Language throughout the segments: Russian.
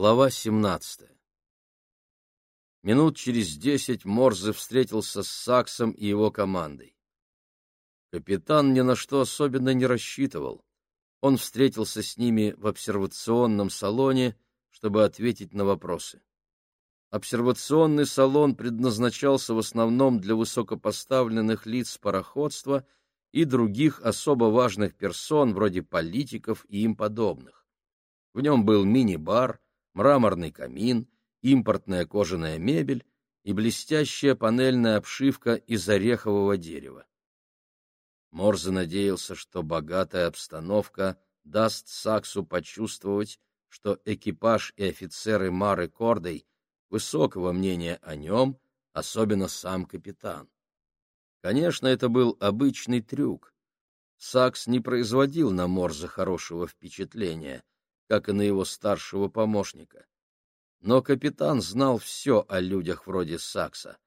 Глава 17 Минут через десять Морзе встретился с Саксом и его командой. Капитан ни на что особенно не рассчитывал. Он встретился с ними в обсервационном салоне, чтобы ответить на вопросы. Обсервационный салон предназначался в основном для высокопоставленных лиц пароходства и других особо важных персон, вроде политиков и им подобных. В нем был мини-бар, мраморный камин, импортная кожаная мебель и блестящая панельная обшивка из орехового дерева. Морзе надеялся, что богатая обстановка даст Саксу почувствовать, что экипаж и офицеры Мары Кордой высокого мнения о нем, особенно сам капитан. Конечно, это был обычный трюк. Сакс не производил на Морзе хорошего впечатления — как и на его старшего помощника. Но капитан знал все о людях вроде Сакса.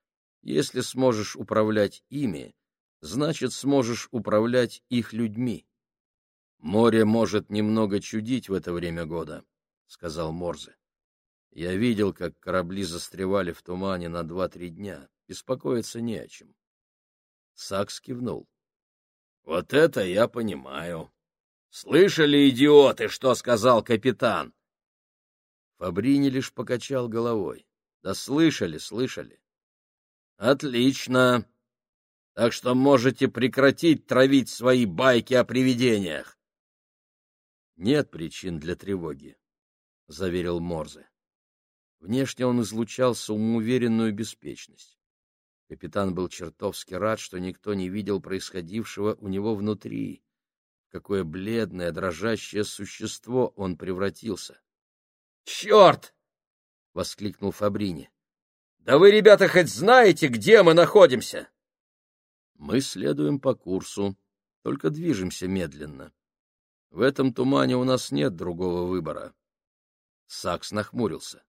Если сможешь управлять ими, значит, сможешь управлять их людьми. Море может немного чудить в это время года, — сказал Морзе. Я видел, как корабли застревали в тумане на два-три дня. Беспокоиться не о чем. Сакс кивнул. — Вот это я понимаю. Слышали, идиоты, что сказал капитан? Фабрини лишь покачал головой. Да слышали, слышали. Отлично. Так что можете прекратить травить свои байки о привидениях. Нет причин для тревоги, заверил Морзе. Внешне он излучал самоуверенную беспечность. Капитан был чертовски рад, что никто не видел происходившего у него внутри какое бледное, дрожащее существо он превратился. «Черт!» — воскликнул Фабрини. «Да вы, ребята, хоть знаете, где мы находимся?» «Мы следуем по курсу, только движемся медленно. В этом тумане у нас нет другого выбора». Сакс нахмурился.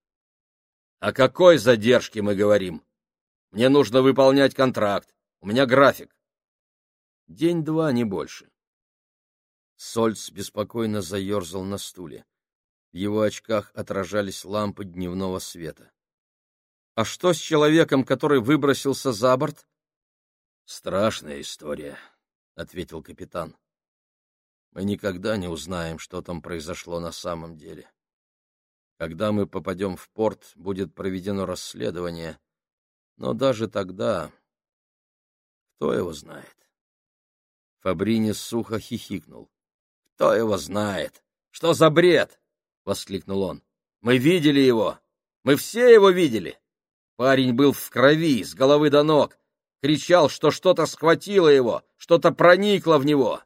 «О какой задержке мы говорим? Мне нужно выполнять контракт. У меня график». «День-два, не больше. Сольц беспокойно заерзал на стуле. В его очках отражались лампы дневного света. — А что с человеком, который выбросился за борт? — Страшная история, — ответил капитан. — Мы никогда не узнаем, что там произошло на самом деле. Когда мы попадем в порт, будет проведено расследование, но даже тогда... Кто его знает? Фабрини сухо хихикнул. Кто его знает? Что за бред? — воскликнул он. — Мы видели его. Мы все его видели. Парень был в крови, с головы до ног. Кричал, что что-то схватило его, что-то проникло в него.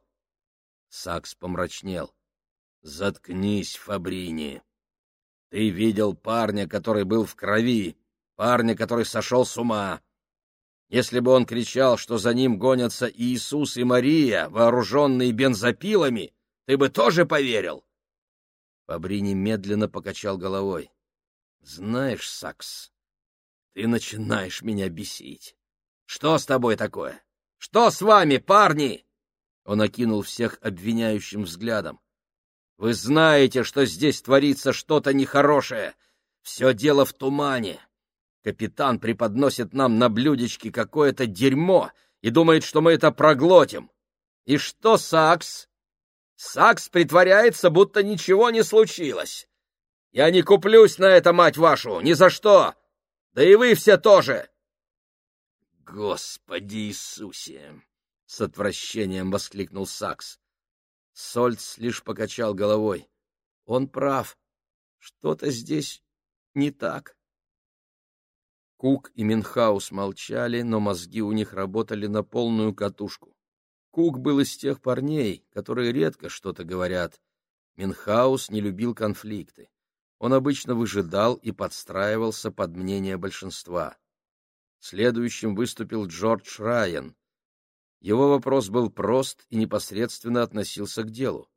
Сакс помрачнел. — Заткнись, Фабрини. Ты видел парня, который был в крови, парня, который сошел с ума. Если бы он кричал, что за ним гонятся Иисус и Мария, вооруженные бензопилами, ты бы тоже поверил? Фабрини медленно покачал головой. Знаешь, Сакс, ты начинаешь меня бесить. Что с тобой такое? Что с вами, парни? Он окинул всех обвиняющим взглядом. Вы знаете, что здесь творится что-то нехорошее. Все дело в тумане. Капитан преподносит нам на блюдечке какое-то дерьмо и думает, что мы это проглотим. И что, Сакс? Сакс притворяется, будто ничего не случилось. Я не куплюсь на это, мать вашу, ни за что. Да и вы все тоже. Господи Иисусе! С отвращением воскликнул Сакс. Сольц лишь покачал головой. Он прав. Что-то здесь не так. Кук и Минхаус молчали, но мозги у них работали на полную катушку. Кук был из тех парней, которые редко что-то говорят. Минхаус не любил конфликты. Он обычно выжидал и подстраивался под мнение большинства. Следующим выступил Джордж Райан. Его вопрос был прост и непосредственно относился к делу.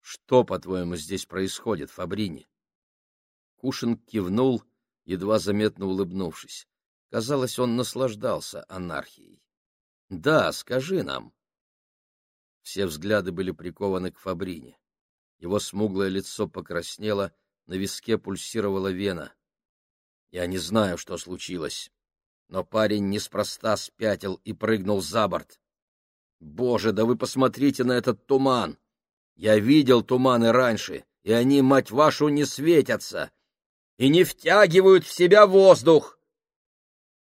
«Что, по-твоему, здесь происходит, Фабрини?» Кушин кивнул, едва заметно улыбнувшись. Казалось, он наслаждался анархией. Да, скажи нам. Все взгляды были прикованы к Фабрине. Его смуглое лицо покраснело, на виске пульсировала вена. Я не знаю, что случилось, но парень неспроста спятил и прыгнул за борт. Боже, да вы посмотрите на этот туман! Я видел туманы раньше, и они, мать вашу, не светятся и не втягивают в себя воздух.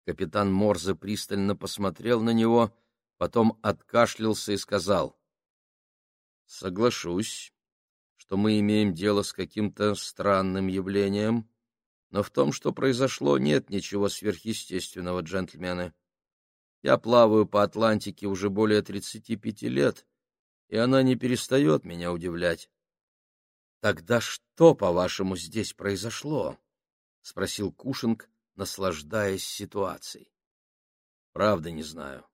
Капитан Морзе пристально посмотрел на него, потом откашлялся и сказал. — Соглашусь, что мы имеем дело с каким-то странным явлением, но в том, что произошло, нет ничего сверхъестественного, джентльмены. Я плаваю по Атлантике уже более тридцати пяти лет, и она не перестает меня удивлять. — Тогда что, по-вашему, здесь произошло? — спросил Кушинг, наслаждаясь ситуацией. — Правда не знаю.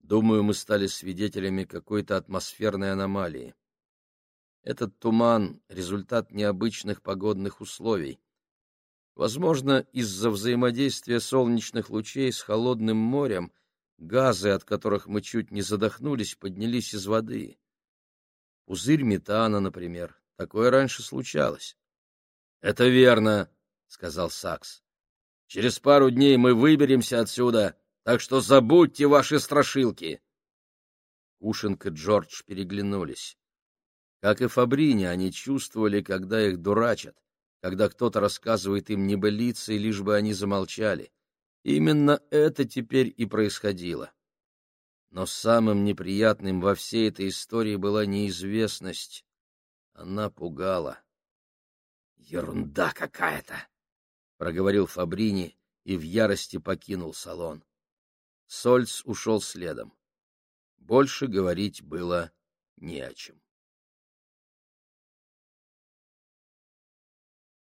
Думаю, мы стали свидетелями какой-то атмосферной аномалии. Этот туман — результат необычных погодных условий. Возможно, из-за взаимодействия солнечных лучей с холодным морем газы, от которых мы чуть не задохнулись, поднялись из воды. Пузырь метана, например. Такое раньше случалось. — Это верно, — сказал Сакс. — Через пару дней мы выберемся отсюда, так что забудьте ваши страшилки. Кушинг и Джордж переглянулись. Как и Фабрини, они чувствовали, когда их дурачат, когда кто-то рассказывает им небылицы, лишь бы они замолчали. Именно это теперь и происходило. Но самым неприятным во всей этой истории была неизвестность. Она пугала. «Ерунда какая-то!» — проговорил Фабрини и в ярости покинул салон. Сольц ушел следом. Больше говорить было не о чем.